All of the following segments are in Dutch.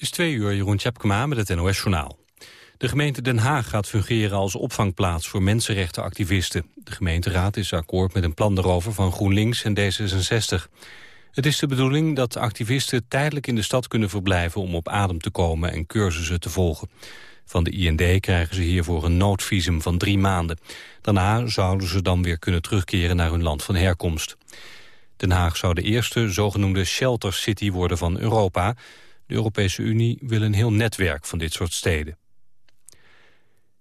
is twee uur, Jeroen Tjepkema met het NOS-journaal. De gemeente Den Haag gaat fungeren als opvangplaats voor mensenrechtenactivisten. De gemeenteraad is akkoord met een plan daarover van GroenLinks en D66. Het is de bedoeling dat activisten tijdelijk in de stad kunnen verblijven... om op adem te komen en cursussen te volgen. Van de IND krijgen ze hiervoor een noodvisum van drie maanden. Daarna zouden ze dan weer kunnen terugkeren naar hun land van herkomst. Den Haag zou de eerste zogenoemde shelter city worden van Europa. De Europese Unie wil een heel netwerk van dit soort steden.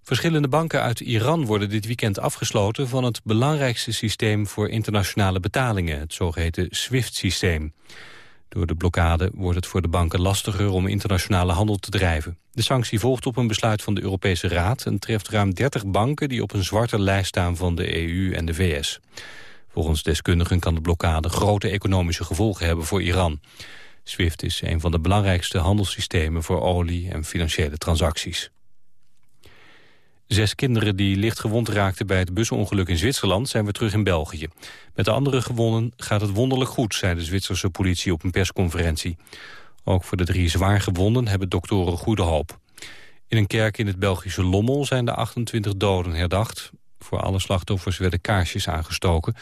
Verschillende banken uit Iran worden dit weekend afgesloten... van het belangrijkste systeem voor internationale betalingen... het zogeheten SWIFT-systeem. Door de blokkade wordt het voor de banken lastiger om internationale handel te drijven. De sanctie volgt op een besluit van de Europese Raad... en treft ruim 30 banken die op een zwarte lijst staan van de EU en de VS. Volgens deskundigen kan de blokkade grote economische gevolgen hebben voor Iran. SWIFT is een van de belangrijkste handelssystemen voor olie en financiële transacties. Zes kinderen die licht gewond raakten bij het busongeluk in Zwitserland zijn weer terug in België. Met de andere gewonnen gaat het wonderlijk goed, zei de Zwitserse politie op een persconferentie. Ook voor de drie zwaar gewonden hebben doktoren goede hoop. In een kerk in het Belgische Lommel zijn de 28 doden herdacht. Voor alle slachtoffers werden kaarsjes aangestoken.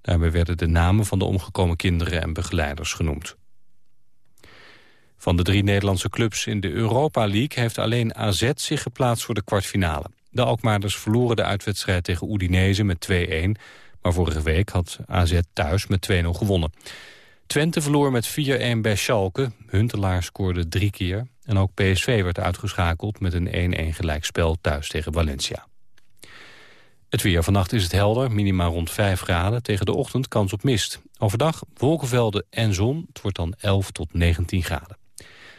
Daarbij werden de namen van de omgekomen kinderen en begeleiders genoemd. Van de drie Nederlandse clubs in de Europa League heeft alleen AZ zich geplaatst voor de kwartfinale. De Alkmaarders verloren de uitwedstrijd tegen Udinese met 2-1. Maar vorige week had AZ thuis met 2-0 gewonnen. Twente verloor met 4-1 bij Schalke. Huntelaar scoorde drie keer. En ook PSV werd uitgeschakeld met een 1-1 gelijkspel thuis tegen Valencia. Het weer. Vannacht is het helder, minimaal rond 5 graden. Tegen de ochtend kans op mist. Overdag wolkenvelden en zon. Het wordt dan 11 tot 19 graden.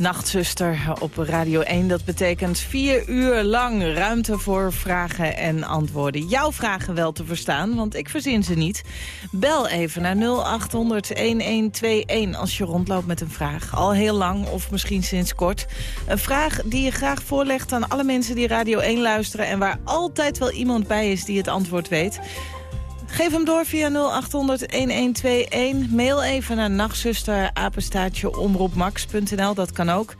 Nachtzuster op Radio 1. Dat betekent vier uur lang ruimte voor vragen en antwoorden. Jouw vragen wel te verstaan, want ik verzin ze niet. Bel even naar 0800-1121 als je rondloopt met een vraag. Al heel lang of misschien sinds kort. Een vraag die je graag voorlegt aan alle mensen die Radio 1 luisteren... en waar altijd wel iemand bij is die het antwoord weet... Geef hem door via 0800-1121. Mail even naar nachtzuster, apenstaatje, omroepmax.nl. Dat kan ook.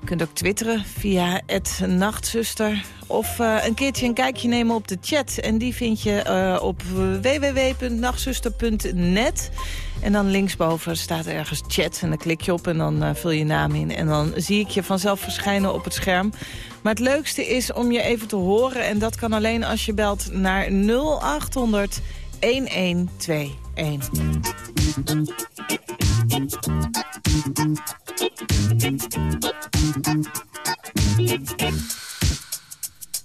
Je kunt ook twitteren via het nachtzuster. Of uh, een keertje een kijkje nemen op de chat. En die vind je uh, op www.nachtzuster.net. En dan linksboven staat ergens chat. En dan klik je op en dan uh, vul je naam in. En dan zie ik je vanzelf verschijnen op het scherm. Maar het leukste is om je even te horen. En dat kan alleen als je belt naar 0800 1121.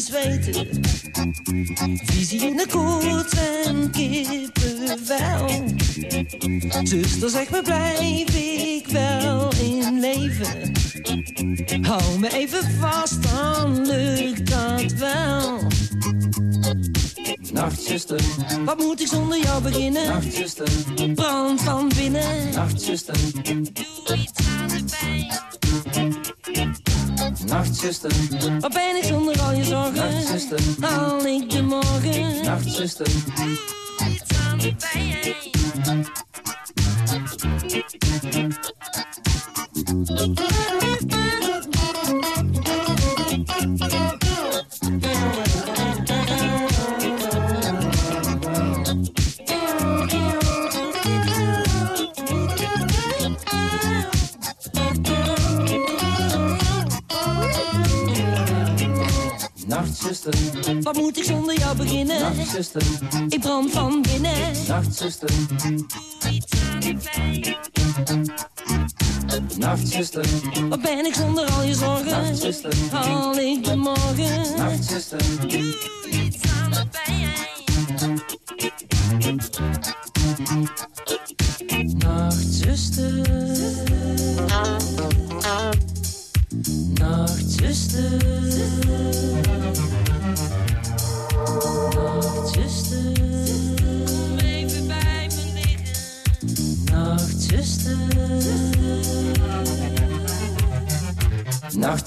zweten. Visie in de koorts en kippenvel. Zuster, zeg me, blijf ik wel in leven? Hou me even vast, dan lukt dat wel. Nachtzuster, wat moet ik zonder jou beginnen? Nachtzuster, brand van binnen. Nachtzuster, doe iets aan de pijn. Nachtzuster, wat ben ik zonder al je zorgen? Nachtzuster, haal ik de morgen? Nachtzuster, iets aan de pijn. Nachtzuster, wat moet ik zonder jou beginnen? Nachtzuster, ik brand van binnen. Nachtzuster, doe iets aan de pijn. Nachtzuster, wat ben ik zonder al je zorgen? Nachtzuster, haal ik de morgen? Nachtzuster, doe iets aan de pijn. Nachtzuster, nachtzuster,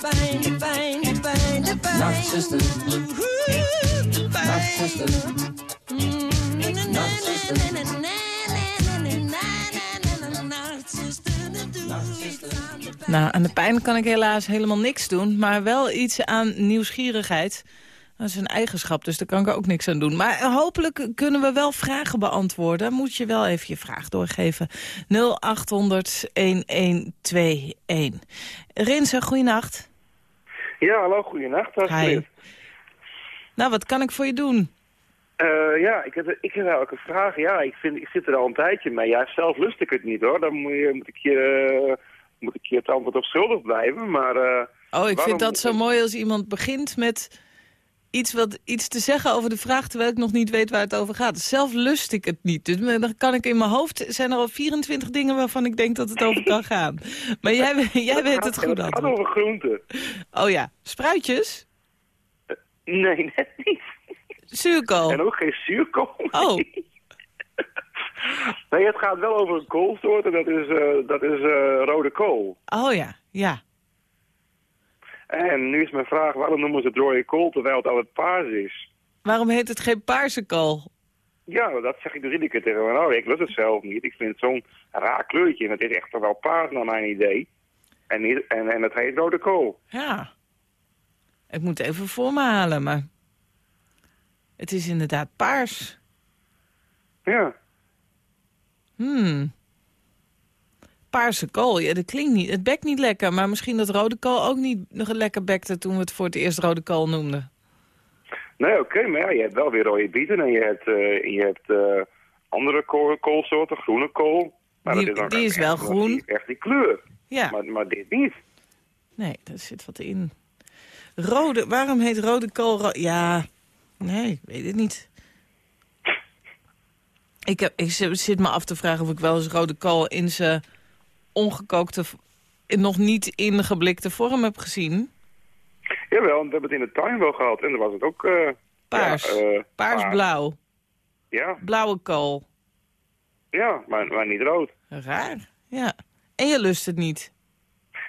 pijn, de pijn. Nachtzuster, Nachtzuster, Nou, aan de pijn kan ik helaas helemaal niks doen. Maar wel iets aan nieuwsgierigheid. Dat is een eigenschap, dus daar kan ik ook niks aan doen. Maar hopelijk kunnen we wel vragen beantwoorden. Moet je wel even je vraag doorgeven. 0800-1121. Rinse, goeienacht. Ja, hallo, goeienacht. Hi. Astrid. Nou, wat kan ik voor je doen? Eh, ja, ik heb, ik heb ook een vraag. Ja, ik, vind, ik zit er al een tijdje mee. Ja, zelf lust ik het niet hoor. Dan moet, je, moet, ik, je, eh, moet ik je het antwoord op schuldig blijven. Maar, eh, Oh, ik waarom- vind dat zo mooi als iemand begint met iets, wat, iets te zeggen over de vraag... terwijl ik nog niet weet waar het over gaat. Zelf lust ik het niet. Dus dan kan ik in mijn hoofd... zijn er al 24 dingen waarvan ik denk dat het over kan gaan. Maar jij, jij weet het goed Het gaat over groenten. Oh ja, spruitjes? Nee, net niet. En Zuurkool? ook geen zuurkool. Oh, Nee, het gaat wel over een koolsoort en dat is, eh, dat is eh, rode kool. oh ja, ja. En nu is mijn vraag, waarom noemen ze het rode kool terwijl het altijd paars is? Waarom heet het geen paarse kool? Ja, dat zeg ik dus iedere keer tegen me. Nou, ik lust het zelf niet. Ik vind het zo'n raar kleurtje. En het is echt toch wel paars naar mijn idee. En, niet, en, en het heet rode kool. Ja. Ik moet even voor me halen, maar... Het is inderdaad paars. Ja. Hmm. Paarse kool, ja, dat klinkt niet. Het bekt niet lekker, maar misschien dat rode kool ook niet nog lekker bekte toen we het voor het eerst rode kool noemden. Nee, oké, maar ja, je hebt wel weer rode bieten en je hebt, eh, je hebt eh, andere kool, koolsoorten, groene kool. Maar Die- dat dan die is wel echt groen. die- Echt die kleur. Ja, Maar, maar dit niet. nee, daar zit wat in. Rode, waarom heet rode kool... ro- ja, nee, ik weet het niet. Ik, heb, ik zit zit me af te vragen of ik wel eens rode kool in zijn ongekookte... nog niet ingeblikte vorm heb gezien. Jawel, we hebben het in de tuin wel gehad en dan was het ook... eh, Paars. Ja, eh, Paars-blauw. Ja, Blauwe kool. ja maar, maar niet rood. Raar, ja. En je lust het niet.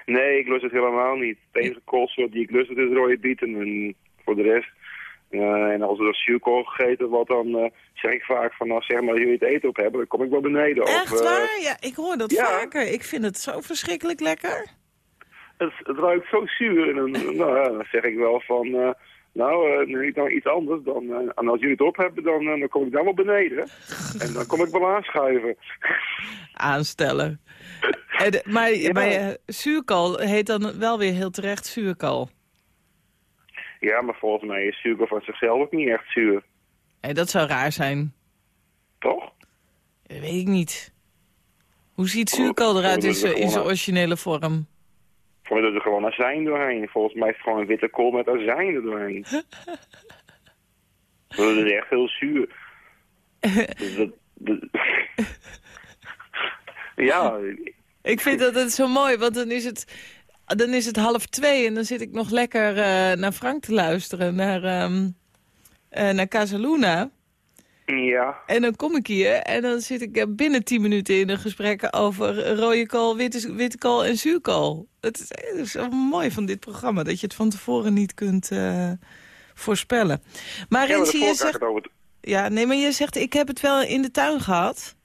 Nee, ik lust het helemaal niet. De enige koolsoort die ik lust het is rode bieten en voor de rest... eh, en als er een zuurkool gegeten wordt, dan eh, zeg ik vaak van, nou zeg maar, jullie het eten op hebben, dan kom ik wel beneden. Of, Echt eh, waar? Ja, ik hoor dat ja. vaker. Ik vind het zo verschrikkelijk lekker. het, het ruikt zo zuur. En dan, nou, ja, dan zeg ik wel van, nou, nu ik dan iets anders. Dan, en als jullie het op hebben, dan, dan kom ik dan wel beneden. en dan kom ik wel aanschuiven. Aanstellen. En maar Ja. maar zuurkool heet dan wel weer heel terecht zuurkool. Ja, maar volgens mij is zuurkool van zichzelf ook niet echt zuur. Hey, dat zou raar zijn. Toch? Dat weet ik niet. Hoe ziet zuurkool eruit in zijn in zijn originele vorm? Mij doet er gewoon azijn doorheen. Volgens mij is het gewoon een witte kool met azijn er doorheen. dat is echt heel zuur. Dus dat, dat- ja, Ik vind dat het zo mooi, want dan is het, dan is het half twee... en dan zit ik nog lekker eh, naar Frank te luisteren, naar, eh, naar Casaluna. Ja, En dan kom ik hier en dan zit ik eh, binnen 10 minuten in een gesprek over rode kool, witte, witte kool en zuurkool. Het is, het is wel mooi van dit programma, dat je het van tevoren niet kunt voorspellen. Maar ja je zegt, ja, nee, maar je zegt, ik heb het wel in de tuin gehad.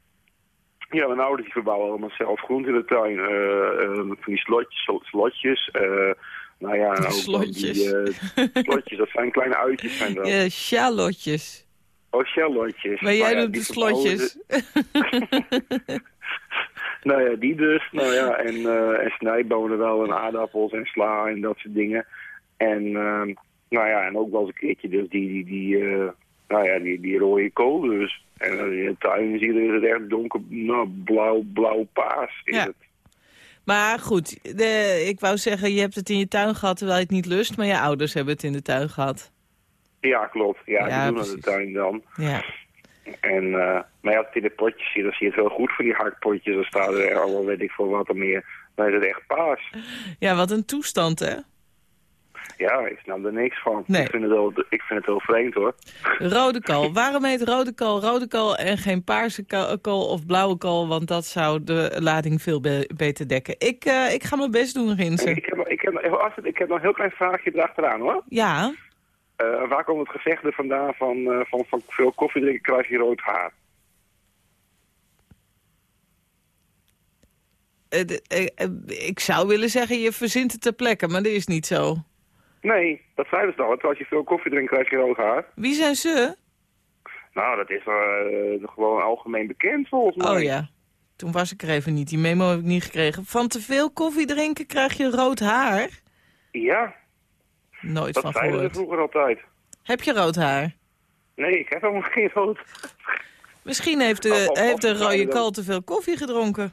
Ja, mijn ouders die verbouwen allemaal zelf groente in de tuin. eh, eh, van die slotjes, slotjes eh, nou ja, ook Slotjes. Die, slotjes, dat zijn kleine uitjes. Zijn dat. Ja, sjaalotjes. Oh, shellotjes. Maar jij Nou ja, doet de slotjes. Nou ja, die dus. Nou ja, en, eh en snijbonen wel en aardappels en sla en dat soort dingen. En ehm, nou ja, en ook wel eens een keertje dus die, die, die, nou ja, die, die rode kool dus. En je in de tuin ziet, is het echt donker, nou, blauw, blauw-paas is Ja. het. Maar goed, de, ik wou zeggen, je hebt het in je tuin gehad terwijl je het niet lust, maar je ouders hebben het in de tuin gehad. Ja, klopt. Ja, Ja, die doen het in de tuin dan. Ja. En, eh, maar ja, in de potjes ziet, dan zie je het heel goed voor die hakpotjes. Dan staat er allemaal, weet ik veel wat er meer. Dan is het echt paas. ja, wat een toestand, hè? Ja, ik snap er niks van. Nee. Ik, vind het wel, ik vind het heel vreemd hoor. Rode kool. Waarom heet rode kool rode kool en geen paarse ko- kool of blauwe kool? Want dat zou de lading veel be- beter dekken. Ik, eh, ik ga mijn best doen, En Rinsen. ik, heb, nog- ik, heb, even ik heb nog een heel klein vraagje erachteraan hoor. Ja, Eh, waar komt het gezegde vandaan van, eh, van, van veel koffie drinken krijg je rood haar? ik zou willen zeggen je verzint het ter plekke, maar dat is niet zo. Nee, dat zeiden ze al. Als je veel koffie drinkt krijg je rood haar. Wie zijn ze? Nou, dat is eh, gewoon algemeen bekend volgens mij. Oh ja, toen was ik er even niet. Die memo heb ik niet gekregen. Van te veel koffie drinken krijg je rood haar? Ja, Nooit dat van zeiden ze gehoord. vroeger altijd. Heb je rood haar? Nee, ik heb helemaal geen rood. Misschien heeft de, heeft de rode kool te veel koffie gedronken.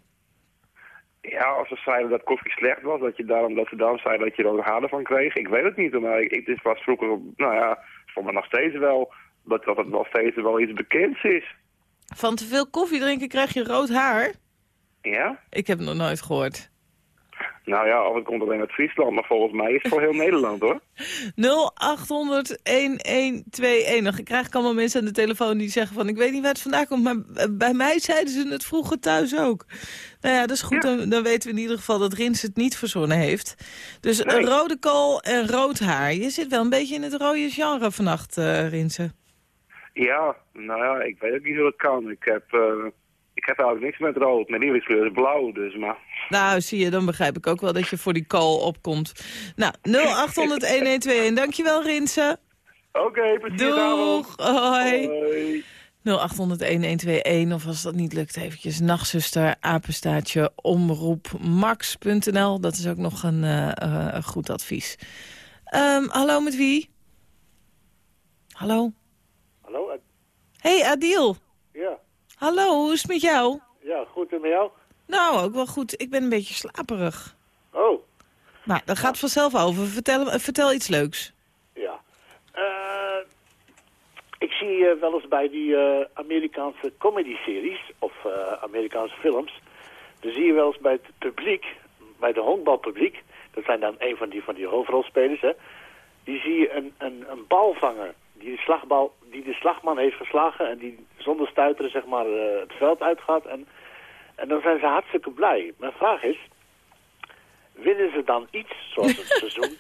Ja, als ze zeiden dat koffie slecht was, dat, je daarom, dat ze daarom zeiden dat je rode haar ervan kreeg. Ik weet het niet, maar ik, ik, dit was vroeger, nou ja, voor me nog steeds wel, dat, dat het nog steeds wel iets bekends is. Van te veel koffie drinken krijg je rood haar? Ja? Ik heb het nog nooit gehoord. Nou ja, of het komt alleen uit Friesland, maar volgens mij is het voor heel Nederland hoor. 0800-1121. Dan krijg ik allemaal mensen aan de telefoon die zeggen van... ik weet niet waar het vandaan komt, maar bij mij zeiden ze het vroeger thuis ook. Nou ja, dat is goed. Dan, dan weten we in ieder geval dat Rins het niet verzonnen heeft. Dus Nee. een rode kool en rood haar. Je zit wel een beetje in het rode genre vannacht, eh Rinsen. Ja, nou ja, ik weet ook niet hoe dat kan. Ik heb, eh, heb eigenlijk niks met rood. Mijn lievelingskleur is blauw, dus maar... Nou, zie je, dan begrijp ik ook wel dat je voor die kool opkomt. Nou, 0800-1121. Dankjewel, Rinsen. Oké, precies. Doeg. Hoi. Hoi. 0800-1121 of als dat niet lukt eventjes nachtzuster, apenstaatje, omroepmax.nl. Dat is ook nog een, eh, eh, goed advies. Ehm, hallo, met wie? Hallo? Hallo? Hey, Adil. Hallo, hoe is het met jou? ja, goed en met jou? Nou, ook wel goed. Ik ben een beetje slaperig. Oh, Nou, dat gaat vanzelf over. Vertel, eh, vertel iets leuks. ja. Eh, ik zie eh, wel eens bij die Amerikaanse comedy-series of Amerikaanse films, dan zie je wel eens bij het publiek, bij de honkbalpubliek, dat zijn dan een van die, van die hoofdrolspelers, hè, die zie je een, een, een balvanger die de, slagbal, die de slagman heeft geslagen en die zonder stuiteren zeg maar eh, het veld uitgaat en, en dan zijn ze hartstikke blij. Mijn vraag is, winnen ze dan iets, zoals een seizoen,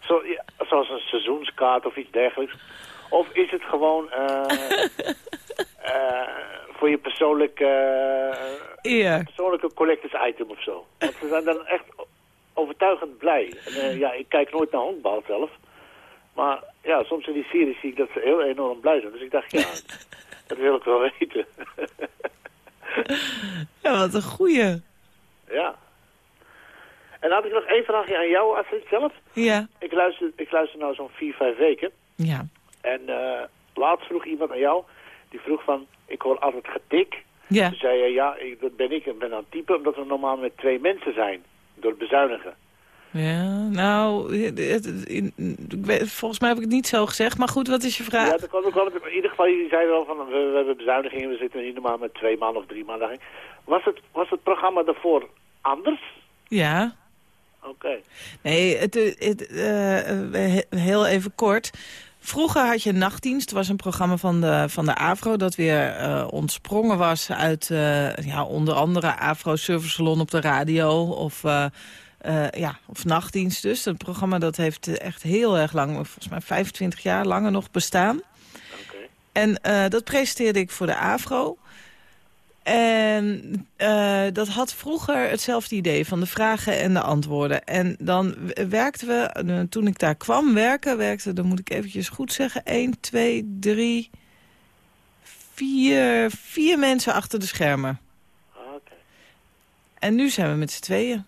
zo, ja, zoals een seizoenskaart of iets dergelijks? Of is het gewoon eh, eh, voor je persoonlijke, persoonlijke collectors item of zo? Want ze zijn dan echt overtuigend blij. En, ja, ik kijk nooit naar honkbal zelf. Maar ja, soms in die series zie ik dat ze heel enorm blij zijn. Dus ik dacht, ja, dat wil ik wel weten. Ja, wat een goeie. ja. En dan had ik nog één vraagje aan jou, Astrid, zelf. Ja. Ik luister, ik luister nou zo'n vier, vijf weken. Ja. En eh, laatst vroeg iemand aan jou, die vroeg van, ik hoor altijd getik. Ja. Toen zei je, ja, ik, dat ben ik, ik ben aan het typen, omdat we normaal met twee mensen zijn. Door het bezuinigen. Ja, nou, het- het- in- ik weet- volgens mij heb ik het niet zo gezegd. Maar goed, wat is je vraag? Ja, dat kwam, kwam het, in ieder geval, jullie zeiden wel van, we, we hebben bezuinigingen, we zitten hier normaal met twee man of drie daarin. Was het, was het programma daarvoor anders? Ja. Oké. Nee, het, het, eh, eh, he- heel even kort. Vroeger had je Nachtdienst, was een programma van de, van de AVRO... dat weer eh, ontsprongen was uit uh, ja, onder andere AVRO Service Salon op de radio... of, uh, ja, of Nachtdienst dus. Een programma dat heeft echt heel erg lang, volgens mij 25 jaar langer nog bestaan. Oké. En dat presenteerde ik voor de AVRO. En uh, dat had vroeger hetzelfde idee van de vragen en de antwoorden. En dan werkten we, toen ik daar kwam werken, werkte, dan moet ik eventjes goed zeggen, 1, 2, 3, 4, vier mensen achter de schermen. Ah, Oké. En nu zijn we met z'n tweeën.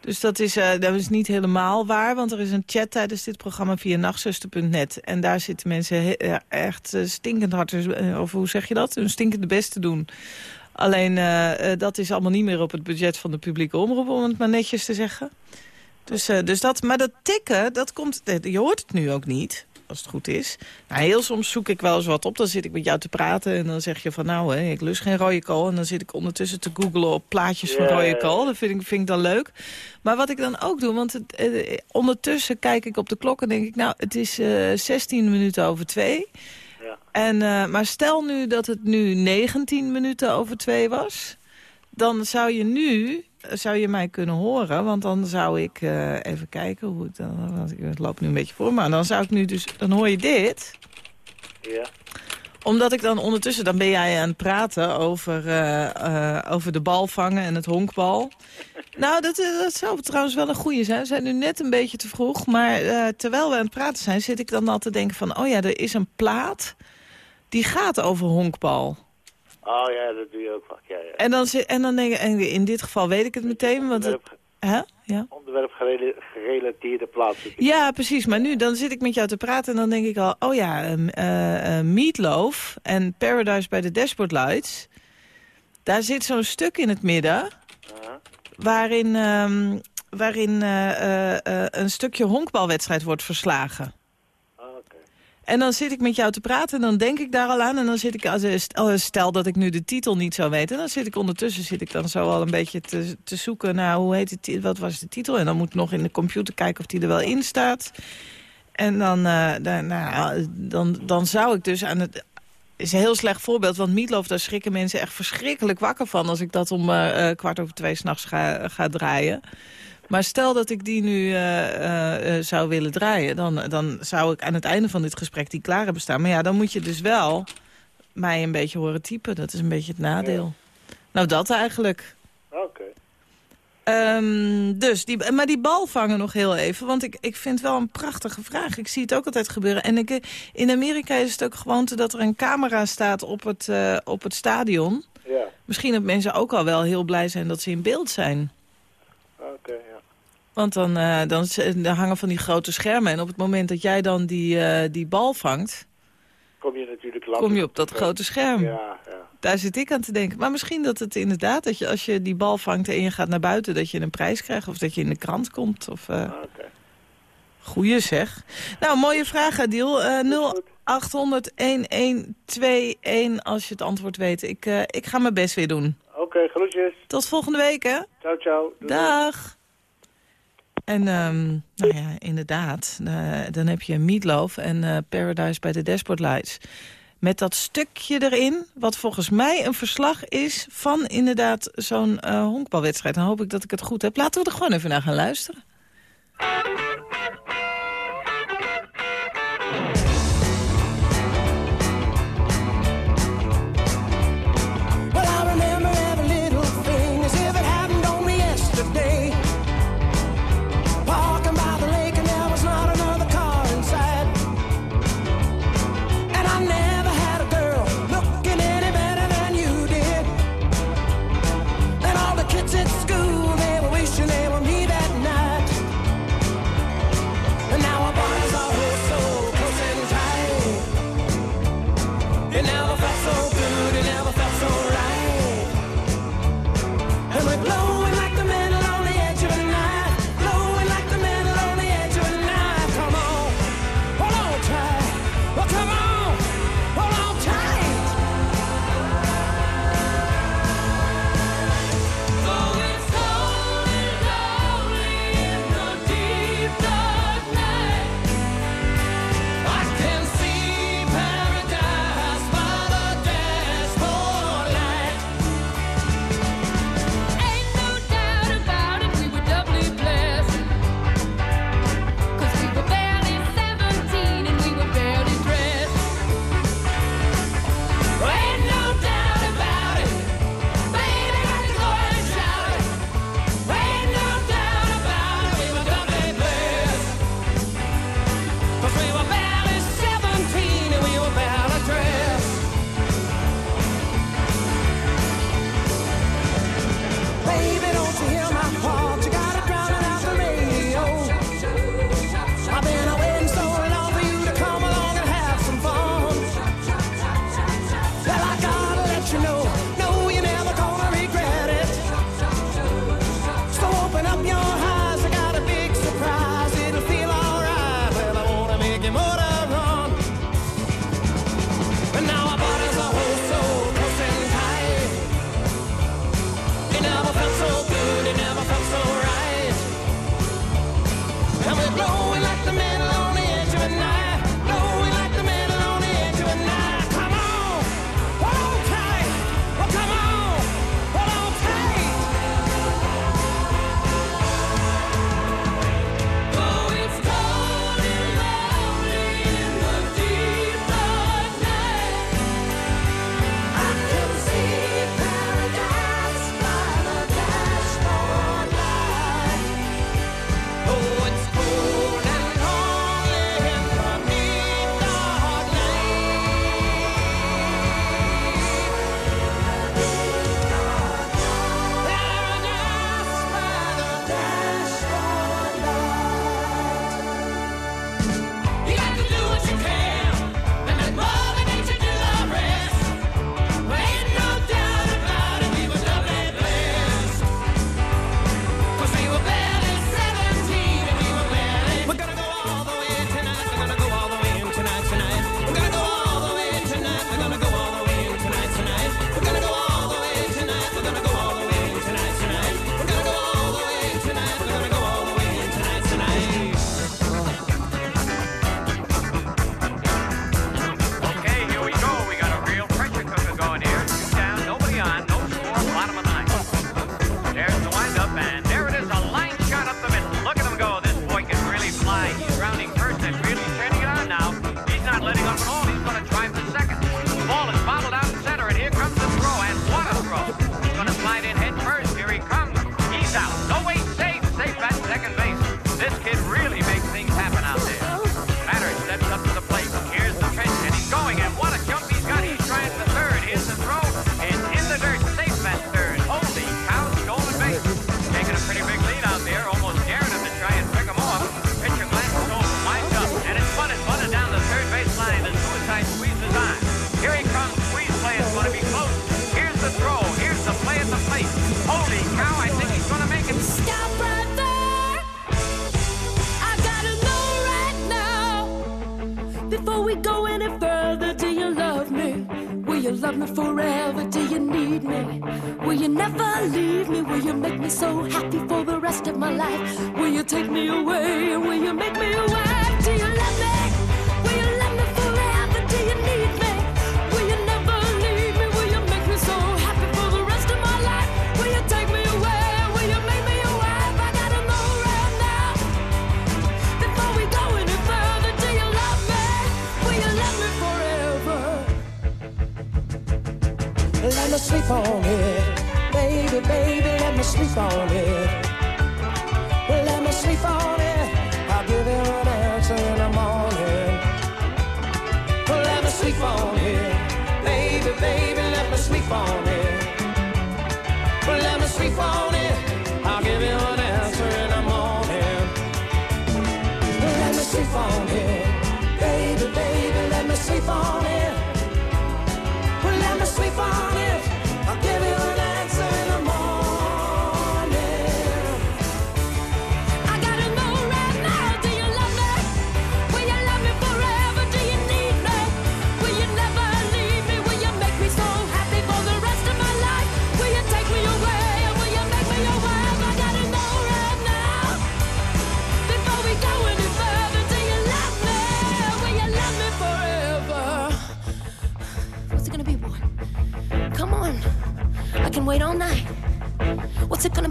Dus dat is, uh, dat is niet helemaal waar, want er is een chat tijdens dit programma via nachtzuster.net. En daar zitten mensen ja, echt uh, stinkend hard, uh, of hoe zeg je dat, hun stinkende best te doen. Alleen dat is allemaal niet meer op het budget van de publieke omroep, om het maar netjes te zeggen. Dus, dus dat, maar dat tikken, dat komt, je hoort het nu ook niet, als het goed is. Nou, heel soms zoek ik wel eens wat op, dan zit ik met jou te praten... en dan zeg je van, nou, hè, ik lust geen rode kool... en dan zit ik ondertussen te googlen op plaatjes van rode kool. Dat vind ik, vind ik dan leuk. Maar wat ik dan ook doe, want het, eh, ondertussen kijk ik op de klok... en denk ik, nou, het is eh 16 minuten over twee... Ja. En, uh, maar stel nu dat het nu 19 minuten over twee was... dan zou je nu zou je mij kunnen horen. Want dan zou ik uh, even kijken hoe het dan... Want ik loop nu een beetje voor, maar dan zou ik nu dus... Dan hoor je dit. Ja. Omdat ik dan ondertussen... Dan ben jij aan het praten over, uh, uh, over de bal vangen en het honkbal. nou, dat, dat zou trouwens wel een goede zijn. We zijn nu net een beetje te vroeg. Maar terwijl we aan het praten zijn... zit ik dan al te denken van... Oh ja, er is een plaat... Die gaat over honkbal. Oh ja, dat doe je ook vaak. Ja, ja. En dan, en dan denk ik, en in dit geval weet ik het meteen, want het, hè? Ja. onderwerp gerela- gerelateerde plaatsen. ja, precies. Maar nu, dan zit ik met jou te praten en dan denk ik al, oh ja, uh, uh, Meatloaf en Paradise by the Dashboard Lights. Daar zit zo'n stuk in het midden, waarin, um, waarin uh, een stukje honkbalwedstrijd wordt verslagen. En dan zit ik met jou te praten en dan denk ik daar al aan. En dan zit ik, als, stel dat ik nu de titel niet zou weten... dan zit ik ondertussen zit ik dan zo al een beetje te, te zoeken naar... hoe heet het, wat was de titel? En dan moet ik nog in de computer kijken of die er wel in staat. En dan, uh, dan, nou, dan, dan zou ik dus aan het... is een heel slecht voorbeeld, want Meatloaf, daar schrikken mensen echt verschrikkelijk wakker van... als ik dat om uh, kwart over twee s'nachts ga, ga draaien. Maar stel dat ik die nu uh, uh, zou willen draaien... Dan, dan zou ik aan het einde van dit gesprek die klaar hebben staan. Maar ja, dan moet je dus wel mij een beetje horen typen. Dat is een beetje het nadeel. Ja. Nou, dat eigenlijk. Oké. Okay. Um, dus, die, maar die bal vangen nog heel even. Want ik, ik vind wel een prachtige vraag. Ik zie het ook altijd gebeuren. En ik, in Amerika is het ook gewoonte dat er een camera staat op het, uh, op het stadion. Ja. Misschien dat mensen ook al wel heel blij zijn dat ze in beeld zijn. Oké, okay. Want dan, uh, dan, dan hangen van die grote schermen. En op het moment dat jij dan die, uh, die bal vangt... Kom je natuurlijk Kom je op dat grote scherm. Ja, ja. Daar zit ik aan te denken. Maar misschien dat het inderdaad, dat je als je die bal vangt en je gaat naar buiten... dat je een prijs krijgt of dat je in de krant komt. Of, uh... ah, okay. Goeie zeg. Nou, mooie vraag, Adil. Uh, 0800-1121 als je het antwoord weet. Ik, uh, ik ga mijn best weer doen. Oké, okay, groetjes. Tot volgende week, hè? Ciao, ciao. Doei. Dag. En um, nou ja, inderdaad, uh, dan heb je Meatloaf en uh, Paradise by the Dashboard Lights. Met dat stukje erin, wat volgens mij een verslag is van inderdaad zo'n uh, honkbalwedstrijd. Dan hoop ik dat ik het goed heb. Laten we er gewoon even naar gaan luisteren.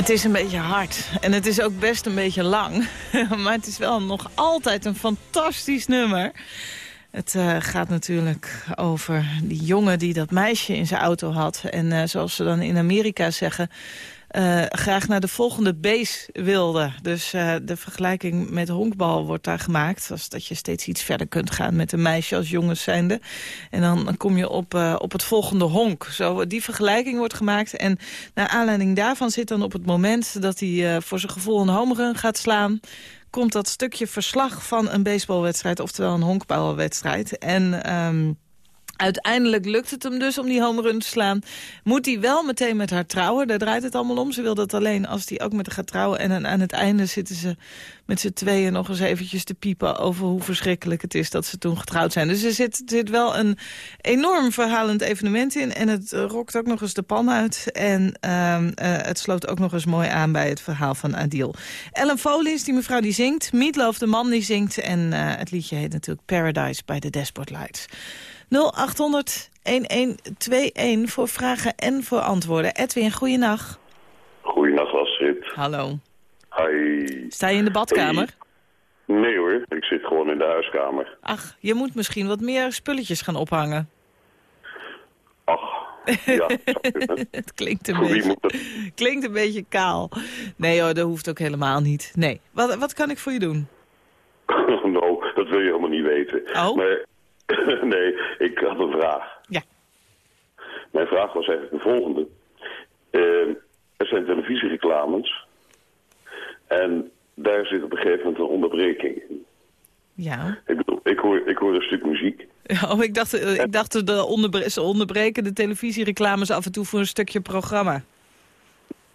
Het is een beetje hard en het is ook best een beetje lang. maar het is wel nog altijd een fantastisch nummer. Het eh, gaat natuurlijk over die jongen die dat meisje in zijn auto had. En eh, zoals ze dan in Amerika zeggen... eh, graag naar de volgende base wilde. Dus eh, de vergelijking met honkbal wordt daar gemaakt. Als dat je steeds iets verder kunt gaan met een meisje als jongens zijnde. En dan, kom je op, eh, op het volgende honk. Zo, die vergelijking wordt gemaakt. En naar aanleiding daarvan zit dan op het moment dat hij voor zijn gevoel een home run gaat slaan komt dat stukje verslag van een baseballwedstrijd, oftewel een honkbalwedstrijd. En ehm, uiteindelijk lukt het hem dus om die home run te slaan. Moet hij wel meteen met haar trouwen, daar draait het allemaal om. Ze wil dat alleen als hij ook met haar gaat trouwen. En aan- het einde zitten ze met z'n tweeën nog eens eventjes te piepen... over hoe verschrikkelijk het is dat ze toen getrouwd zijn. Dus er zit, wel een enorm verhalend evenement in. En het eh, rokt ook nog eens de pan uit. En ehm, eh, het sloot ook nog eens mooi aan bij het verhaal van Adil. Ellen Foley is die mevrouw die zingt. Meatloaf de man die zingt. En eh, het liedje heet natuurlijk Paradise by the Dashboard Lights. 0800 1121 voor vragen en voor antwoorden. Edwin, goeienacht. Goeienacht Astrid. Hallo. Hi. Sta je in de badkamer? Nee hoor, ik zit gewoon in de huiskamer. Ach, je moet misschien wat meer spulletjes gaan ophangen. Ach, ja. Het klinkt een, beetje, klinkt een beetje kaal. Nee hoor, dat hoeft ook helemaal niet. Nee. Wat, wat kan ik voor je doen? nou, dat wil je helemaal niet weten. Oh? Maar, nee, ik had een vraag. Ja. Mijn vraag was eigenlijk de volgende. Eh, er zijn televisiereclames. En daar zit op een gegeven moment een onderbreking in. Ja. Ik bedoel, ik hoor, ik hoor een stuk muziek. Oh, ik dacht, eh, ik dacht de onderbre ze onderbreken de televisiereclames af en toe voor een stukje programma.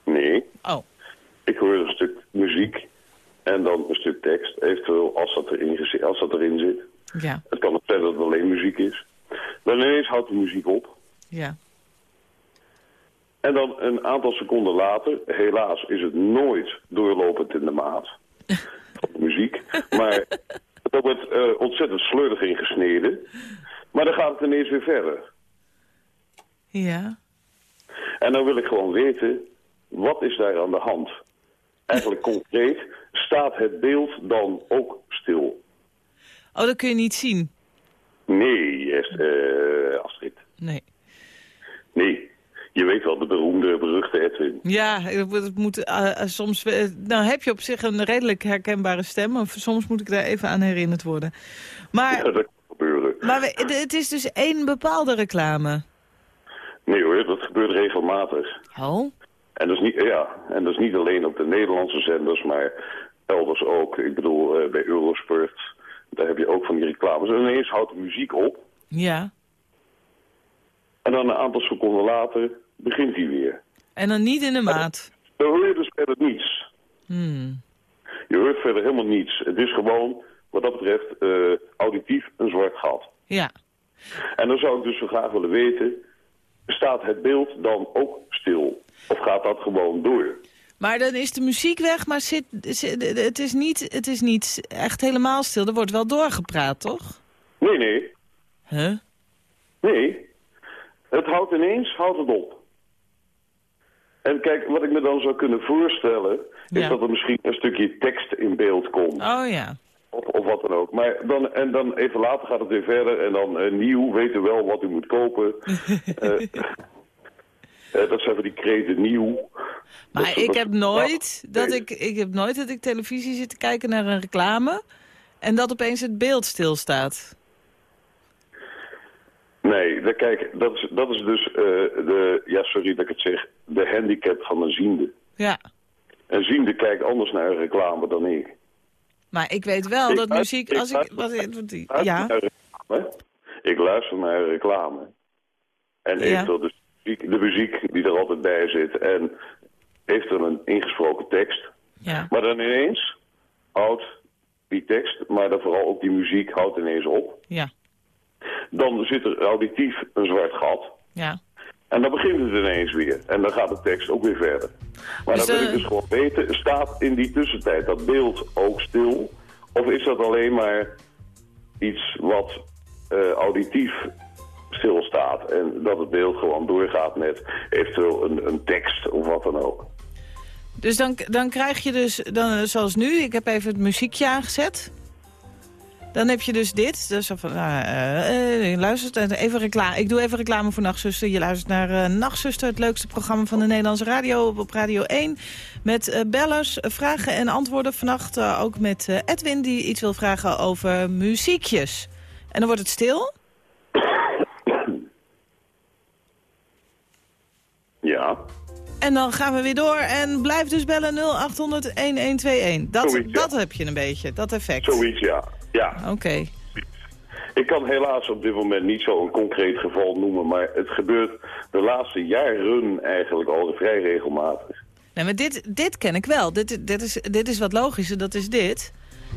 Nee, Oh, ik hoor een stuk muziek en dan een stuk tekst. Eventueel als dat erin, als dat erin zit. Ja, Het kan ook zijn dat het alleen muziek is. Dan ineens houdt de muziek op. ja. En dan een aantal seconden later, helaas is het nooit doorlopend in de maat van de muziek. Maar er wordt eh, ontzettend sleurig ingesneden. Maar dan gaat het ineens weer verder. Ja. En dan wil ik gewoon weten, wat is daar aan de hand? Eigenlijk concreet, staat het beeld dan ook stil? Oh, dat kun je niet zien. Nee, Est- eh, Astrid. Nee. Nee. Je weet wel, de beroemde, beruchte Edwin. Ja, het moet- eh, eh, soms... nou heb je op zich een redelijk herkenbare stem. Of soms moet ik daar even aan herinnerd worden. Maar, Ja, dat kan gebeuren. maar we- het- het is dus één bepaalde reclame. Nee hoor, dat gebeurt regelmatig. Oh? En dat, is niet, ja, en dat is niet alleen op de Nederlandse zenders, maar elders ook. Ik bedoel, bij Eurosport, daar heb je ook van die reclames. En ineens houdt de muziek op. Ja. En dan een aantal seconden later begint hij weer. En dan niet in de maat. Dan hoor je dus verder niets. Hmm. Je hoort verder helemaal niets. Het is gewoon, wat dat betreft, eh, auditief een zwart gat. Ja. En dan zou ik dus zo graag willen weten, staat het beeld dan ook stil? Of gaat dat gewoon door? Maar dan is de muziek weg, maar zit, zit- het, is niet, het is niet echt helemaal stil. Er wordt wel doorgepraat, toch? Nee, nee. Huh? Nee. Het houdt ineens, houdt het op. En kijk, wat ik me dan zou kunnen voorstellen... is Ja. dat er misschien een stukje tekst in beeld komt. Oh ja. Of, of wat dan ook. Maar dan, en dan even later gaat het weer verder. En dan eh, nieuw, weet u wel wat u moet kopen. Eh, dat zijn van die kreten nieuw. Maar ik heb nooit dat Nee. ik, ik heb nooit dat ik televisie zit te kijken naar een reclame en dat opeens het beeld stilstaat. Nee, dat- kijk, dat is, dat is dus eh, de... Ja, sorry dat ik het zeg. De handicap van een ziende. Ja. Een ziende kijkt anders naar een reclame dan ik. Maar ik weet wel Ik dat luister- muziek... ik Als ik, luister- wat, wat- ja, reclame. Ik luister naar reclame. En Ja. eventueel de muziek, de muziek die er altijd bij zit. En eventueel een ingesproken tekst. ja, Maar dan ineens houdt die tekst, maar dan vooral ook die muziek houdt ineens op. ja, Dan zit er auditief een zwart gat. ja. En dan begint het ineens weer. En dan gaat de tekst ook weer verder. Maar Dus, dan wil eh, ik dus gewoon weten, staat in die tussentijd dat beeld ook stil? Of is dat alleen maar iets wat eh, auditief stilstaat? En dat het beeld gewoon doorgaat met eventueel een, een tekst of wat dan ook? Dus dan, dan krijg je dus, dan, zoals nu, ik heb even het muziekje aangezet. Dan heb je dus dit. Dus van, nou, eh, eh, luistert, eh, even reclame. Ik doe even reclame voor Nachtzuster. Je luistert naar eh, Nachtzuster, het leukste programma van de Nederlandse radio op Radio 1. Met bellers, vragen en antwoorden. Vannacht ook met Edwin die iets wil vragen over muziekjes. En dan wordt het stil. Ja, En dan gaan we weer door en blijf dus bellen 0800 1121. Dat, Zoiets, ja. dat heb je een beetje, dat effect. zoiets ja. Ja, Oké. ik kan helaas op dit moment niet zo'n concreet geval noemen, maar het gebeurt de laatste jaren eigenlijk al vrij regelmatig. Nee, maar dit, dit ken ik wel. Dit, dit, is, dit is wat logischer, dat is dit.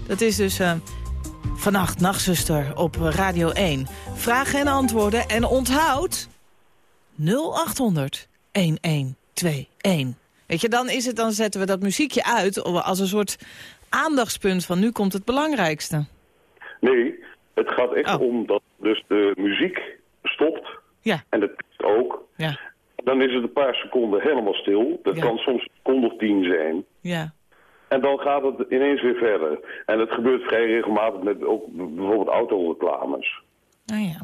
Dat is dus eh, vannacht Nachtzuster op Radio 1. Vragen en antwoorden en onthoud 0800 1121. Weet je, dan, is het, dan zetten we dat muziekje uit als een soort aandachtspunt van nu komt het belangrijkste. Nee, het gaat echt Oh. om dat dus de muziek stopt Ja, en de tekst ook. ja, Dan is het een paar seconden helemaal stil. Dat Ja. kan soms een seconde of tien zijn. ja. En dan gaat het ineens weer verder. En het gebeurt vrij regelmatig met ook bijvoorbeeld autoreclames. Nou ja.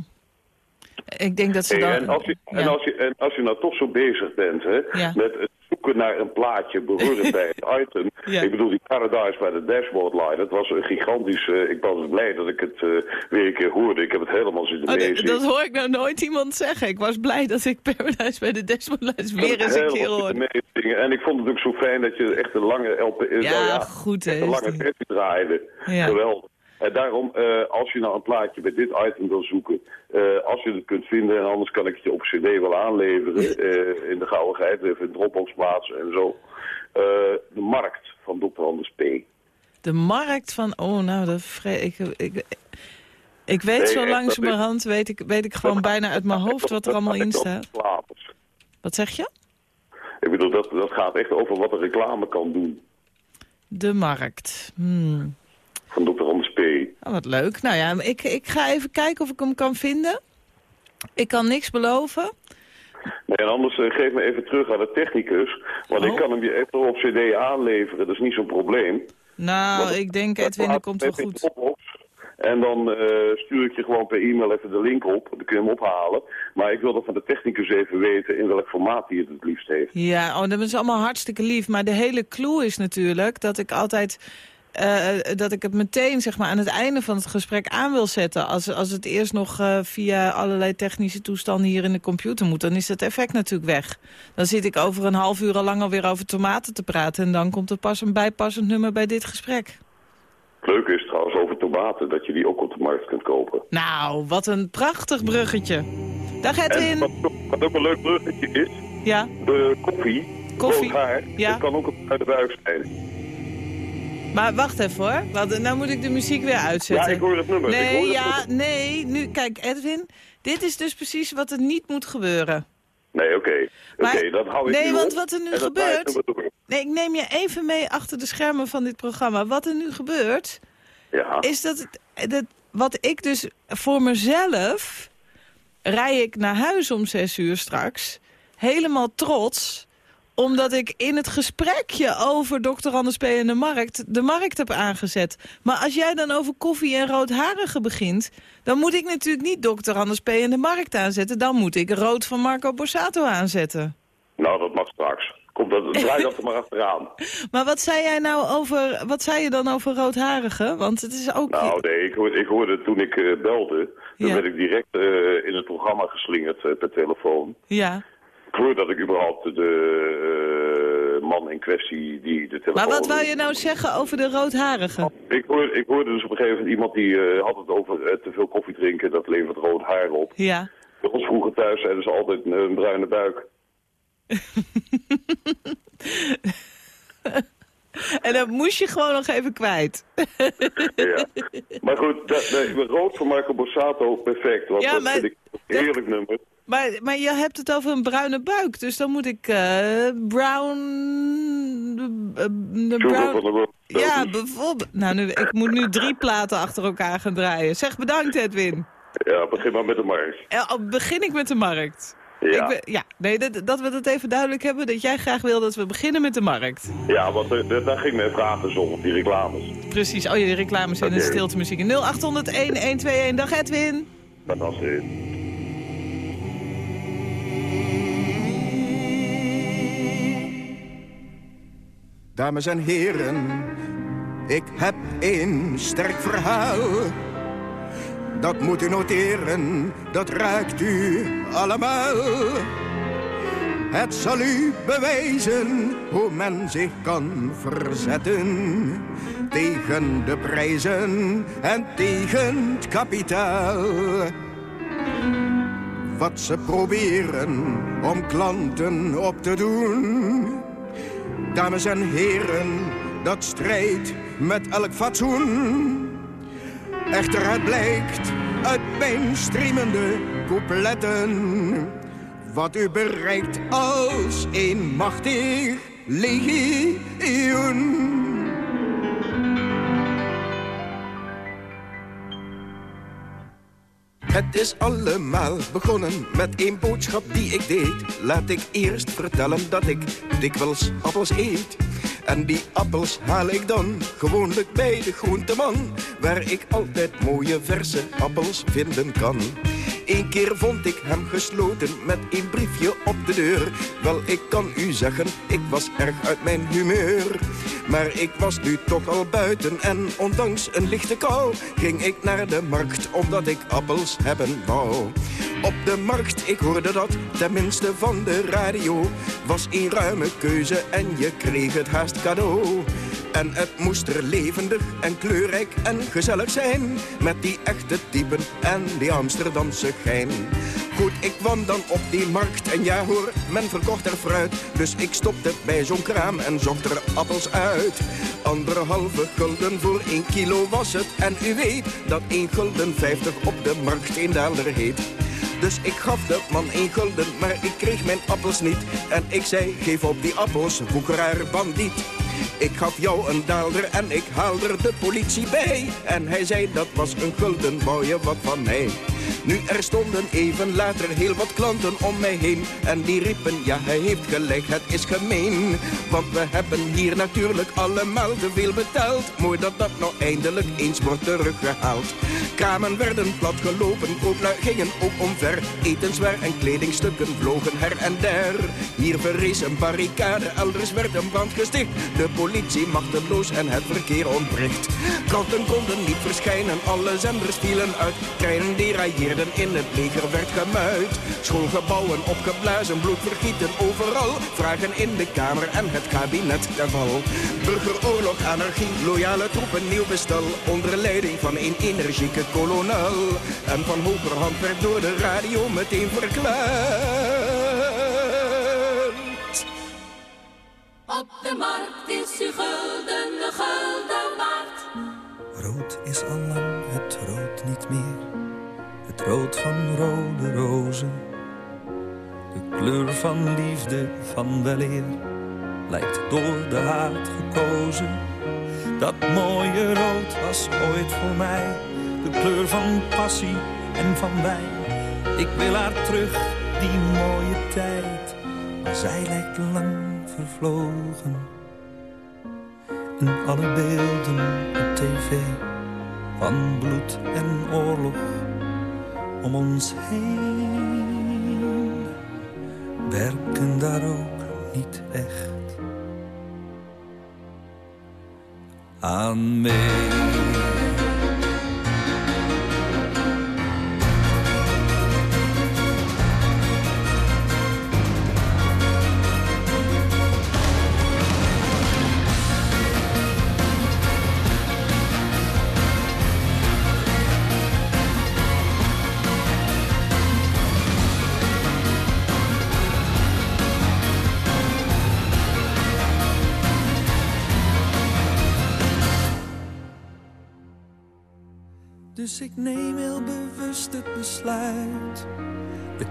Ik denk dat ze Hey, dan... en, als je, en, ja. als je, en als je nou toch zo bezig bent hè, Ja. met het zoeken naar een plaatje behorend bij het item. Ja. Ik bedoel, die Paradise bij de Dashboard Line, dat was een gigantisch... eh, ik was blij dat ik het eh, weer een keer hoorde. Ik heb het helemaal zitten Oh, lezen. dat, hoor ik nou nooit iemand zeggen. Ik was blij dat ik Paradise bij de Desmondlijst weer eens een keer hoorde. En ik vond het ook zo fijn dat je echt een lange LP... eh, Ja, nou goed, echt hè, een lange versie draaide. Ja. Geweldig. En daarom, eh, als je nou een plaatje bij dit item wil zoeken, eh, als je het kunt vinden, en anders kan ik het je op cd wel aanleveren, eh, in de gauwigheid, even in Dropbox plaatsen en zo. Eh, de markt van Dr. Anders P. De markt van... Oh, nou, dat vre- ik, ik, ik weet Nee, zo langzamerhand, weet ik, weet ik gewoon bijna uit mijn hoofd wat er allemaal in staat. Wat zeg je? Ik bedoel, dat, dat gaat echt over wat een reclame kan doen De markt. Hmm. van Dr. Anders P. Oh, wat leuk. Nou ja, ik, ik ga even kijken of ik hem kan vinden. Ik kan niks beloven. Nee, en anders eh, geef me even terug aan de technicus, want Oh. ik kan hem je echt op cd aanleveren, dat is niet zo'n probleem. Nou, ik denk, Edwin, dat komt wel goed. En dan eh, stuur ik je gewoon per e-mail even de link op. Dan kun je hem ophalen. Maar ik wil dat van de technicus even weten in welk formaat hij het het liefst heeft. Ja, oh, dat is allemaal hartstikke lief. Maar de hele clue is natuurlijk dat ik altijd... eh, dat ik het meteen zeg maar, aan het einde van het gesprek aan wil zetten. Als, als het eerst nog eh, via allerlei technische toestanden hier in de computer moet... dan is het effect natuurlijk weg. Dan zit ik over een half uur al lang alweer over tomaten te praten... en dan komt er pas een bijpassend nummer bij dit gesprek. Het leuke is trouwens over tomaten dat je die ook op de markt kunt kopen. Nou, wat een prachtig bruggetje. Dag Edwin. wat, wat ook een leuk bruggetje is, Ja, de koffie, Koffie, rood haar, ja. dat kan ook uit de buik zijn. Maar wacht even hoor. Want, nou moet ik de muziek weer uitzetten. Ja, ik hoor het nummer. hoor Nee, ja, nummer. nee. Nu, kijk, Edwin. Dit is dus precies wat er niet moet gebeuren. Nee, oké. Oké, dat hou ik nee, want op wat er nu gebeurt-. Nee, ik neem je even mee achter de schermen van dit programma. Wat er nu gebeurt, Ja, is dat, het, dat wat ik dus voor mezelf... rij ik naar huis om zes uur straks, helemaal trots omdat ik in het gesprekje over Dr. Anders P. en de markt... de markt heb aangezet. Maar als jij dan over koffie en roodharigen begint... dan moet ik natuurlijk niet Dr. Anders P. en de markt aanzetten. Dan moet ik rood van Marco Borsato aanzetten. nou dat mag straks. Kom, dat, draai dat er maar achteraan. Maar wat zei jij nou over... wat zei je dan over roodharigen? Want het is ook... Nou nee, ik hoorde, ik hoorde toen ik eh, belde, dan Ja. werd ik direct eh, in het programma geslingerd eh, per telefoon. Ja. Voordat ik überhaupt de eh, man in kwestie die de telefoon... Maar wat wou je nou zeggen over de roodharigen? Ik hoorde, ik hoorde dus op een gegeven moment iemand die eh, had het over eh, te veel koffie drinken, dat levert rood haar op. Ja. Bij ons vroeger thuis zeiden ze altijd een, een bruine buik. En dat moest je gewoon nog even kwijt. ja. Maar goed, dat, nee, rood van Marco Borsato, perfect. Want Ja, dat maar- vind ik een heerlijk nummer. Maar, maar je hebt het over een bruine buik. Dus dan moet ik eh, brown... eh, de Sugar brown... Ja, bijvoorbeeld. Nou, nu, ik moet nu drie platen achter elkaar gaan draaien. Zeg bedankt, Edwin. Ja, begin maar met de markt. Eh, oh, begin ik met de markt. Ja. Ik ja nee, dat, dat we dat even duidelijk hebben. Dat jij graag wil dat we beginnen met de markt. Ja, want eh, daar ging mijn vraag dus om, die reclames. Precies. Oh, je reclames en de stilte muziek. 0800-1121. Dag, Edwin. Dat Dames en heren, ik heb een sterk verhaal. Dat moet u noteren, dat ruikt u allemaal. Het zal u bewijzen hoe men zich kan verzetten tegen de prijzen en tegen het kapitaal. Wat ze proberen om klanten op te doen. Dames en heren, dat strijdt met elk fatsoen. Echter, het blijkt uit mijn streamende coupletten. Wat u bereikt als een machtig legioen. Het is allemaal begonnen met één boodschap die ik deed. Laat ik eerst vertellen dat ik dikwijls appels eet. En die appels haal ik dan gewoonlijk bij de groenteman. Waar ik altijd mooie verse appels vinden kan. Eén keer vond ik hem gesloten met een briefje op de deur. Wel, ik kan u zeggen, ik was erg uit mijn humeur. Maar ik was nu toch al buiten en ondanks een lichte kou... ging ik naar de markt omdat ik appels hebben wou. Op de markt, ik hoorde dat, tenminste van de radio... was een ruime keuze en je kreeg het haast cadeau. En het moest er levendig en kleurrijk en gezellig zijn. Met die echte typen en die Amsterdamse Goed, ik kwam dan op die markt en ja hoor, men verkocht er fruit. Dus ik stopte bij zo'n kraam en zocht er appels uit. Anderhalve gulden voor één kilo was het. En u weet dat één gulden vijftig op de markt een daalder heet. Dus ik gaf de man één gulden, maar ik kreeg mijn appels niet. En ik zei, geef op die appels, woekeraar bandiet. Ik gaf jou een daalder en ik haalde er de politie bij. En hij zei, dat was een gulden, wou je wat van mij? Nu er stonden even later heel wat klanten om mij heen. En die riepen, ja hij heeft gelijk, het is gemeen. Want we hebben hier natuurlijk allemaal te veel betaald. Mooi dat dat nou eindelijk eens wordt teruggehaald. Kramen werden platgelopen, kooplui gingen ook omver. Etenswaar en kledingstukken vlogen her en der. Hier verrees een barricade, elders werd een brand gesticht. De politie machteloos en het verkeer ontbreekt. Kranten konden niet verschijnen, alle zenders vielen uit. Treinen derailleerden, in het leger werd gemuid. Schoolgebouwen opgeblazen, bloed vergieten overal. Vragen in de Kamer en het kabinet ter val. Burgeroorlog, anarchie, loyale troepen, nieuw bestel. Onder leiding van een energieke kolonel. En van hogerhand werd door de radio meteen verklaard. Op de markt is uw gulden de gulden waard. Rood is al lang het rood niet meer. Het rood van rode rozen. De kleur van liefde, van weleer. Lijkt door de haat gekozen. Dat mooie rood was ooit voor mij. De kleur van passie en van wijn. Ik wil haar terug, die mooie tijd. Maar zij lijkt lang vervlogen. En alle beelden op tv van bloed en oorlog om ons heen werken daar ook niet echt aan mee.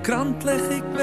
Krant leg ik weg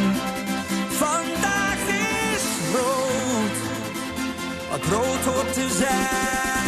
Rood hoort te zijn.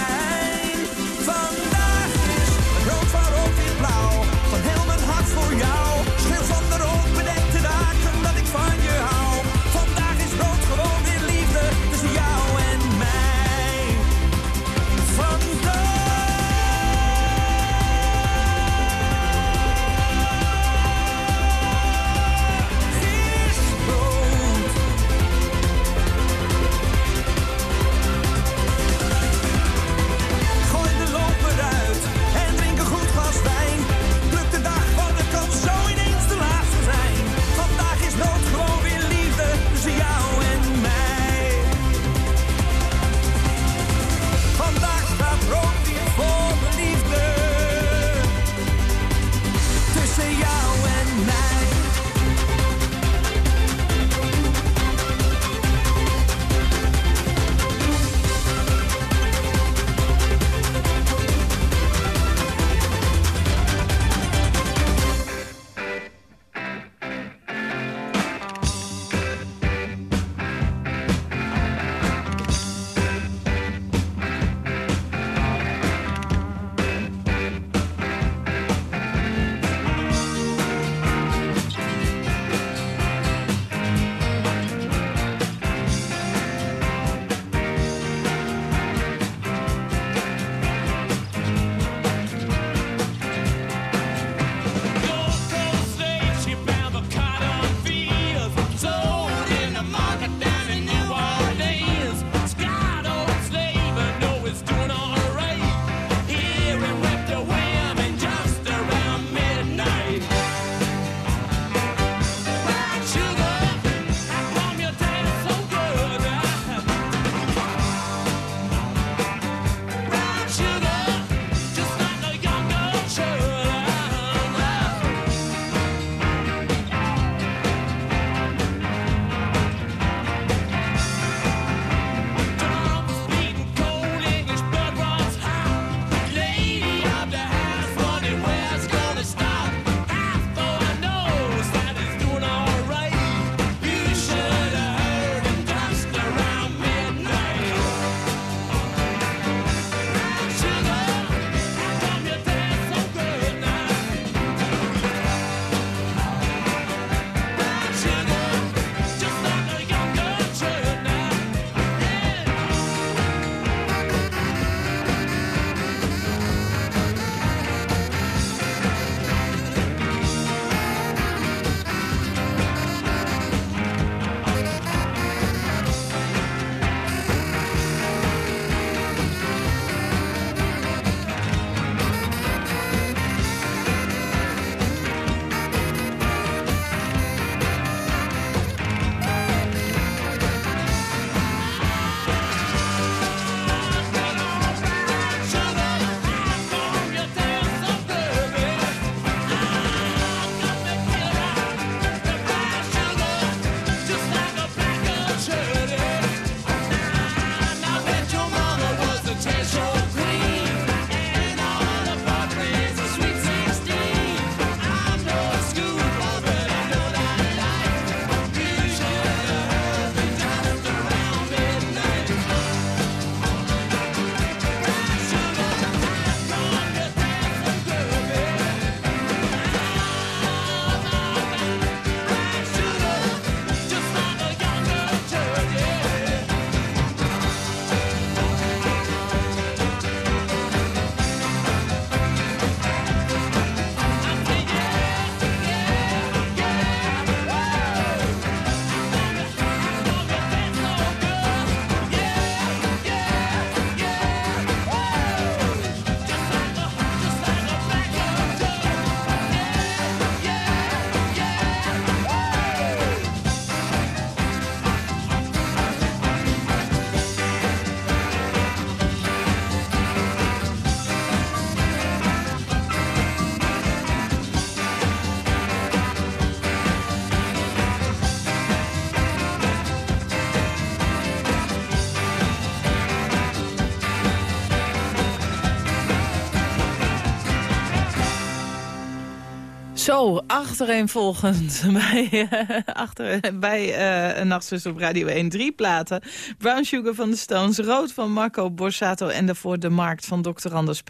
Zo, achtereenvolgend bij, eh, achter, bij eh een nachtzus op Radio 1 drie platen. Brown Sugar van de Stones, Rood van Marco Borsato... en daarvoor De Markt van Dr. Anders P.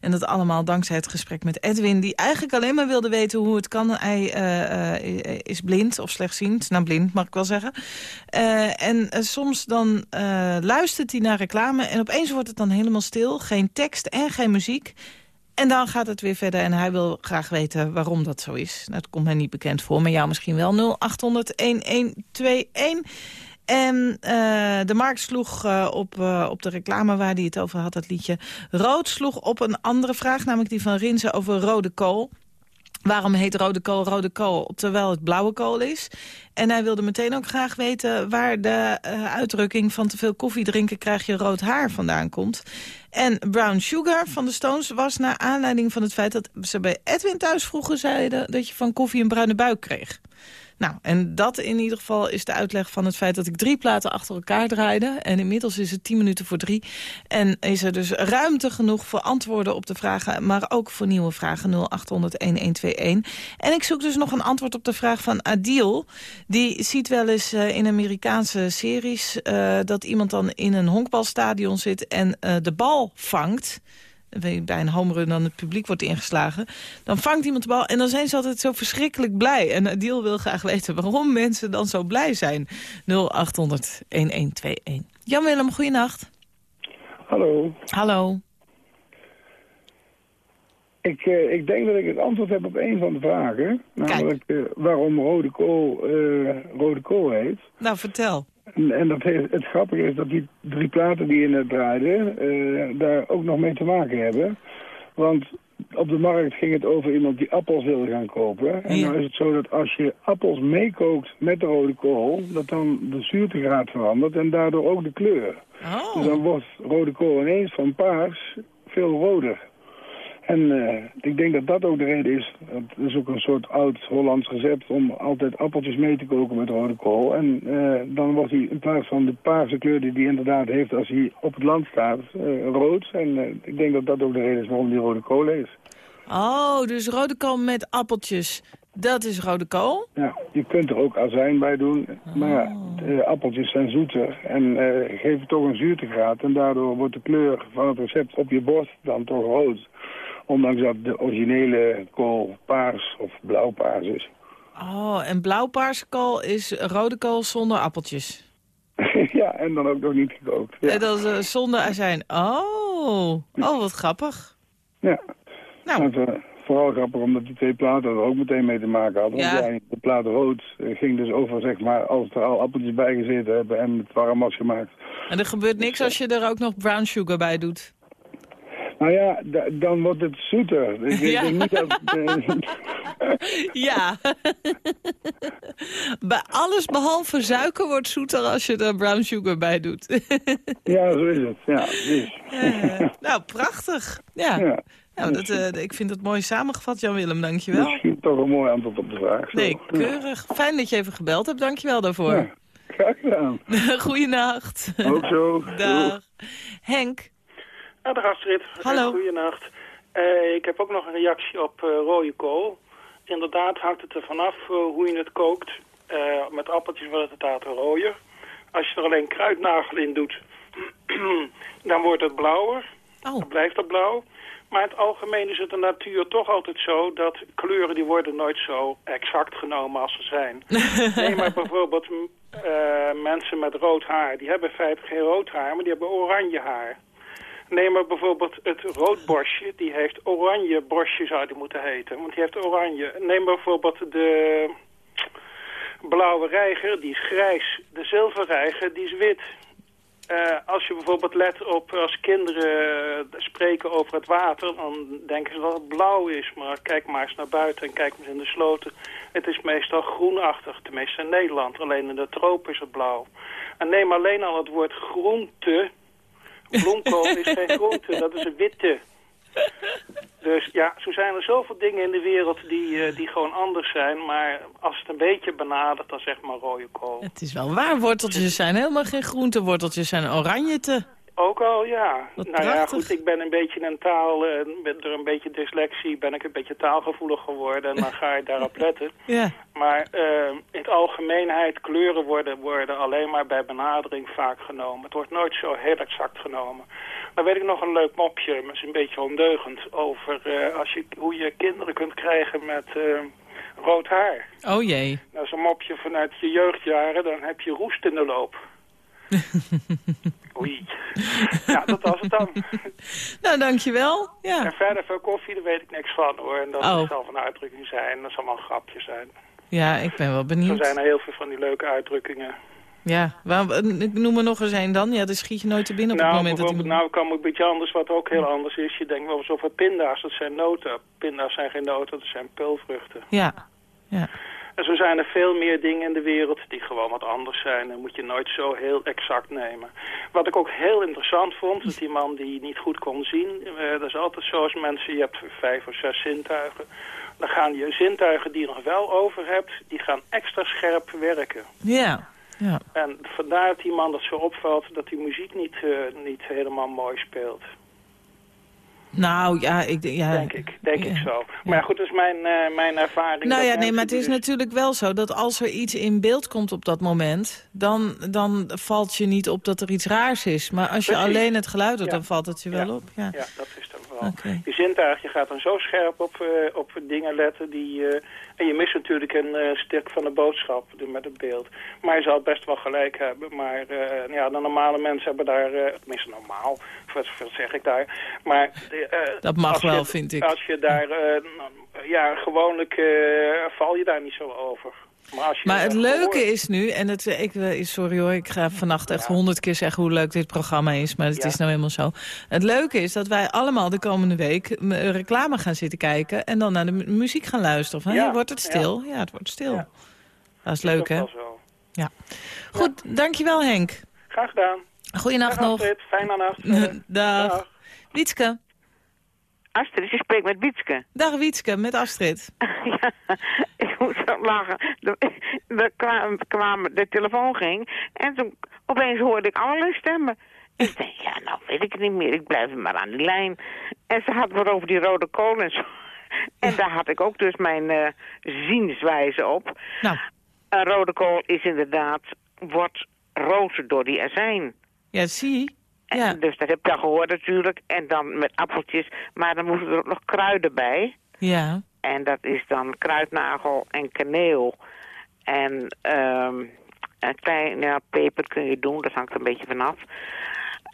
En dat allemaal dankzij het gesprek met Edwin... die eigenlijk alleen maar wilde weten hoe het kan. Hij eh, is blind of slechtziend. Nou, blind mag ik wel zeggen. En soms dan luistert hij naar reclame... en opeens wordt het dan helemaal stil. Geen tekst en geen muziek... En dan gaat het weer verder en hij wil graag weten waarom dat zo is. Dat komt mij niet bekend voor, maar jou misschien wel. 0800-1121. En eh, de Markt sloeg eh, op, eh, op de reclame waar hij het over had, dat liedje. Rood sloeg op een andere vraag, namelijk die van Rinse over rode kool. Waarom heet rode kool rode kool, terwijl het blauwe kool is? En hij wilde meteen ook graag weten waar de uitdrukking van te veel koffie drinken krijg je rood haar vandaan komt. En Brown Sugar van de Stones was naar aanleiding van het feit dat ze bij Edwin thuis vroeger zeiden dat je van koffie een bruine buik kreeg. Nou, en dat in ieder geval is de uitleg van het feit dat ik drie platen achter elkaar draaide. En inmiddels is het tien minuten voor drie. En is er dus ruimte genoeg voor antwoorden op de vragen, maar ook voor nieuwe vragen 0800-1121. En ik zoek dus nog een antwoord op de vraag van Adil. Die ziet wel eens eh, in Amerikaanse series eh, dat iemand dan in een honkbalstadion zit en eh, de bal vangt bij een home run dan het publiek wordt ingeslagen... dan vangt iemand de bal en dan zijn ze altijd zo verschrikkelijk blij. En Adil wil graag weten waarom mensen dan zo blij zijn. 0800-1121. Jan-Willem, goeienacht. Hallo. Hallo. Ik, eh, ik denk dat ik het antwoord heb op een van de vragen. Namelijk eh, waarom rode kool eh, rode kool heet. Nou, vertel. En, en dat heeft, het grappige is dat die drie platen die je net draaide... eh, daar ook nog mee te maken hebben. Want op de markt ging het over iemand die appels wilde gaan kopen. En Ja. nou is het zo dat als je appels meekookt met de rode kool... dat dan de zuurtegraad verandert en daardoor ook de kleur. Oh. Dus dan wordt rode kool ineens van paars veel roder. En eh, ik denk dat dat ook de reden is. Het is ook een soort oud Hollands recept om altijd appeltjes mee te koken met rode kool. En eh, dan wordt hij in plaats van de paarse kleur die hij inderdaad heeft als hij op het land staat, eh, rood. En ik denk dat dat ook de reden is waarom die rode kool is. Oh, dus rode kool met appeltjes. Dat is rode kool? Ja, je kunt er ook azijn bij doen. Maar ja, de appeltjes zijn zoeter en eh, geven toch een zuurtegraad. En daardoor wordt de kleur van het recept op je bord dan toch rood. Ondanks dat de originele kool paars of blauwpaars is. Oh, en blauwpaarse kool is rode kool zonder appeltjes. ja, en dan ook nog niet gekookt. Ja. En dat is eh, zonder azijn. Oh, oh, wat grappig. Ja. Nou. Het, eh, vooral grappig omdat die twee platen er ook meteen mee te maken hadden. Ja. Want ja, de plaat rood eh, ging dus over, zeg maar, als er al appeltjes bij gezeten hebben en het warm was gemaakt. En er gebeurt niks als je er ook nog brown sugar bij doet. Nou ja, da- dan wordt het zoeter. Ik Ja. denk niet dat... Ja. bij alles behalve suiker wordt zoeter als je er brown sugar bij doet. ja, zo is het. Ja, dus. Nou, prachtig. Ja. Ja. Nou, dat, eh, ik vind het mooi samengevat, Jan-Willem. Dankjewel. Misschien toch een mooi antwoord op de vraag. Zo. Nee, keurig. Fijn dat je even gebeld hebt. Dankjewel daarvoor. Ja, graag gedaan. Goeienacht. Ook zo. Dag. Henk. Ja, dag Astrid. Hallo. Goeienacht. Eh, ik heb ook nog een reactie op eh, rode kool. Inderdaad hangt het er vanaf uh, hoe je het kookt. Met appeltjes wordt het inderdaad rooier. Als je er alleen kruidnagel in doet, dan wordt het blauwer. Oh. Dan blijft het blauw. Maar in het algemeen is het de natuur toch altijd zo dat kleuren die worden nooit zo exact genomen als ze zijn. Neem maar bijvoorbeeld mensen met rood haar. Die hebben in feite geen rood haar, maar die hebben oranje haar. Neem maar bijvoorbeeld het roodborstje. Die heeft oranje borstje zou die moeten heten. Want die heeft oranje. Neem bijvoorbeeld de blauwe reiger. Die is grijs. De zilverreiger die is wit. Eh, als je bijvoorbeeld let op als kinderen spreken over het water, dan denken ze dat het blauw is. Maar kijk maar eens naar buiten en kijk maar eens in de sloten. Het is meestal groenachtig, tenminste in Nederland. Alleen in de tropen is het blauw. En neem alleen al het woord groente. Bloemkool is geen groente, dat is een witte. Dus ja, zo zijn er zoveel dingen in de wereld die, eh, die gewoon anders zijn. Maar als het een beetje benadert, dan zeg maar rode kool. Het is wel waar, worteltjes zijn helemaal geen groente. Worteltjes zijn oranje te. Ook al, ja. Wat nou ja, goed, ik ben een beetje een taal, eh, met- door een beetje dyslexie ben ik een beetje taalgevoelig geworden. En dan ga je daarop letten. Ja. Maar eh, in het algemeenheid, kleuren worden, worden alleen maar bij benadering vaak genomen. Het wordt nooit zo heel exact genomen. Dan weet ik nog een leuk mopje, maar het is een beetje ondeugend, over eh, als je, hoe je kinderen kunt krijgen met eh, rood haar. Oh jee. Dat is een mopje vanuit je jeugdjaren, dan heb je roest in de loop. Oei. Ja, dat was het dan. Nou, dankjewel. Ja. En verder voor koffie, daar weet ik niks van hoor. En dat Oh. zal een uitdrukking zijn, dat zal maar een grapje zijn. ja, ik ben wel Er benieuwd. zijn er heel veel van die leuke uitdrukkingen. Ja, waar, ik noem er nog eens een dan. Ja, dan schiet je nooit te binnen op nou, het moment dat iemand... nou kan een beetje anders, wat ook heel anders is. Je denkt wel eens over pinda's, dat zijn noten. Pinda's zijn geen noten, dat zijn peulvruchten. Ja, ja. En zo zijn er veel meer dingen in de wereld die gewoon wat anders zijn. En moet je nooit zo heel exact nemen. Wat ik ook heel interessant vond, dat die man die niet goed kon zien... eh, dat is altijd zo als mensen, je hebt vijf of zes zintuigen... dan gaan je zintuigen die je nog wel over hebt, die gaan extra scherp werken. Ja, ja. En vandaar dat die man dat zo opvalt dat die muziek niet, eh, niet helemaal mooi speelt. Nou, ja, ik... Ja, Denk ik, denk ik zo. Maar ja, goed, dat is mijn, eh, mijn ervaring. Nou ja, nee, maar het is dus- natuurlijk wel zo dat als er iets in beeld komt op dat moment... dan, dan valt je niet op dat er iets raars is. Maar als je alleen het geluid hoort, Ja. dan valt het je wel op. Ja. Ja, dat is dan wel. Oké. Je zintuig, je gaat dan zo scherp op, eh, op dingen letten. Die, eh, en je mist natuurlijk een eh, stuk van de boodschap met het beeld. Maar je zal best wel gelijk hebben. Maar ja, de normale mensen hebben daar, tenminste normaal, wat, zeg ik daar. Maar, Dat mag je- wel, vind ik. Als je daar, ja, gewoonlijk eh, val je daar niet zo over. Maar, het eh, leuke is nu, en het, ik, eh, sorry hoor, ik ga vannacht echt honderd keer zeggen hoe leuk dit programma is, maar het Ja. is nou helemaal zo. Het leuke is dat wij allemaal de komende week m- reclame gaan zitten kijken en dan naar de mu- muziek gaan luisteren. Van, Ja, wordt het stil? Ja, het wordt stil. Dat is leuk, hè? Ja. Goed, dankjewel Henk. Graag gedaan. Goeienacht Dag, nog. Fijne nacht. Dag. Wietske. Astrid, je spreekt met Wietske. Dag Wietske, met Astrid. ja, ik moet zo lachen. De, kwam, kwam, de telefoon ging en toen opeens hoorde ik allerlei stemmen. Ik denk, ja, nou weet ik het niet meer. Ik blijf maar aan die lijn. En ze had wat over die rode kool en zo. En daar had ik ook dus mijn eh, zienswijze op. Nou. Een rode kool is inderdaad, wordt rood door die azijn. Ja, zie. Ja. Dus dat heb je al gehoord natuurlijk. En dan met appeltjes. Maar dan moeten er ook nog kruiden bij. Ja. En dat is dan kruidnagel en kaneel. En ehm een klein ja, peper kun je doen, dat hangt er een beetje vanaf.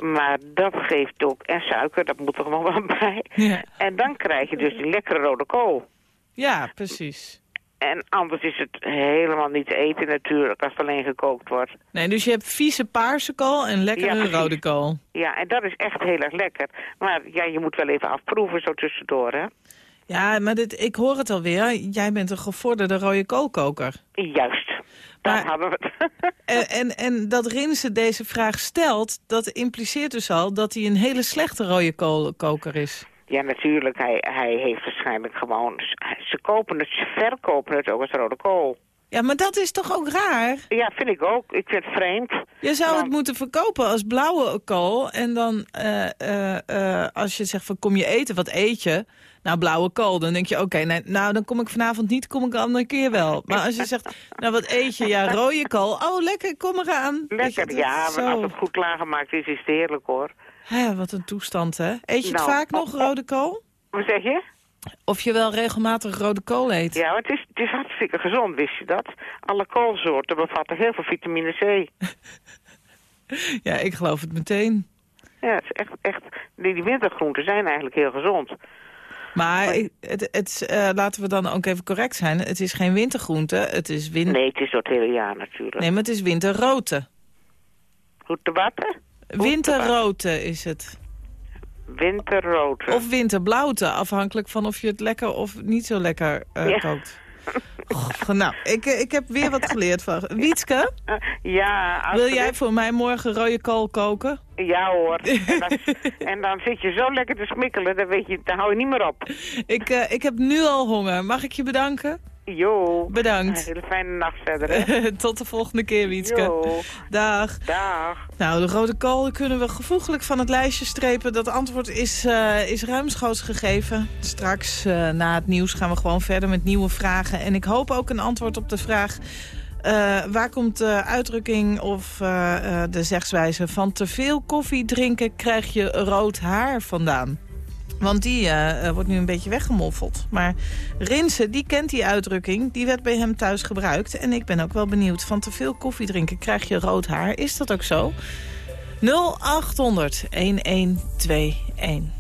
Maar dat geeft ook, en suiker, dat moet er gewoon wel bij. Ja. En dan krijg je dus die lekkere rode kool. Ja, precies. En anders is het helemaal niet te eten natuurlijk, als het alleen gekookt wordt. Nee, dus je hebt vieze paarse kool en lekkere Ja, rode kool. Ja, en dat is echt heel erg lekker. Maar ja, je moet wel even afproeven zo tussendoor, hè. Ja, maar dit, ik hoor het alweer. Jij bent een gevorderde rode koolkoker. Juist. Daar Maar- hadden we het. En, en, en dat Rinse deze vraag stelt, dat impliceert dus al dat hij een hele slechte rode koolkoker is. Ja, natuurlijk. Hij, hij heeft waarschijnlijk gewoon... Ze kopen het, ze verkopen het ook als rode kool. Ja, maar dat is toch ook raar? Ja, vind ik ook. Ik vind het vreemd. Je zou het moeten verkopen als blauwe kool. En dan, eh, eh, eh, als je zegt van kom je eten, wat eet je? Nou, blauwe kool. Dan denk je, oké, nee, nou dan kom ik vanavond niet, kom ik een andere keer wel. Maar als je zegt, nou wat eet je? Ja, rode kool. Oh, lekker, kom eraan. Je, Lekker, ja, zo. als het goed klaargemaakt is, is het heerlijk, hoor. Hè, wat een toestand, hè? Eet je het Nou, vaak nog, rode kool? Wat zeg je? Of je wel regelmatig rode kool eet? Ja, het is, het is hartstikke gezond, wist je dat? Alle koolsoorten bevatten heel veel vitamine C. Ja, ik geloof het meteen. Ja, het is echt, echt, die, die wintergroenten zijn eigenlijk heel gezond. Maar het, het, eh, laten we dan ook even correct zijn. Het is geen wintergroente, het is win... Nee, het is door het hele jaar natuurlijk. Nee, maar het is winterrote. Goed te watten? Winterrote is het. Winterrood. Of winterblauwte, afhankelijk van of je het lekker of niet zo lekker eh, Ja. kookt. Goh, nou, ik, eh, ik heb weer wat geleerd van. Wietske, Ja, als wil jij voor mij morgen rode kool koken? Ja hoor. En dan, en dan zit je zo lekker te smikkelen, dan, weet je, dan hou je niet meer op. Ik, eh, ik heb nu al honger. Mag ik je bedanken? Jo. Bedankt. Een hele fijne nacht verder, hè? Tot de volgende keer, Wietske. Jo. Dag. Dag. Nou, de rode kool kunnen we gevoeglijk van het lijstje strepen. Dat antwoord is, eh, is ruimschoots gegeven. Straks eh, na het nieuws gaan we gewoon verder met nieuwe vragen. En ik hoop ook een antwoord op de vraag... eh, waar komt de uitdrukking of de zegswijze van te veel koffie drinken krijg je rood haar vandaan? Want die eh, eh, wordt nu een beetje weggemoffeld. Maar Rinse, die kent die uitdrukking. Die werd bij hem thuis gebruikt. En ik ben ook wel benieuwd. Van te veel koffie drinken krijg je rood haar. Is dat ook zo? 0800 1121.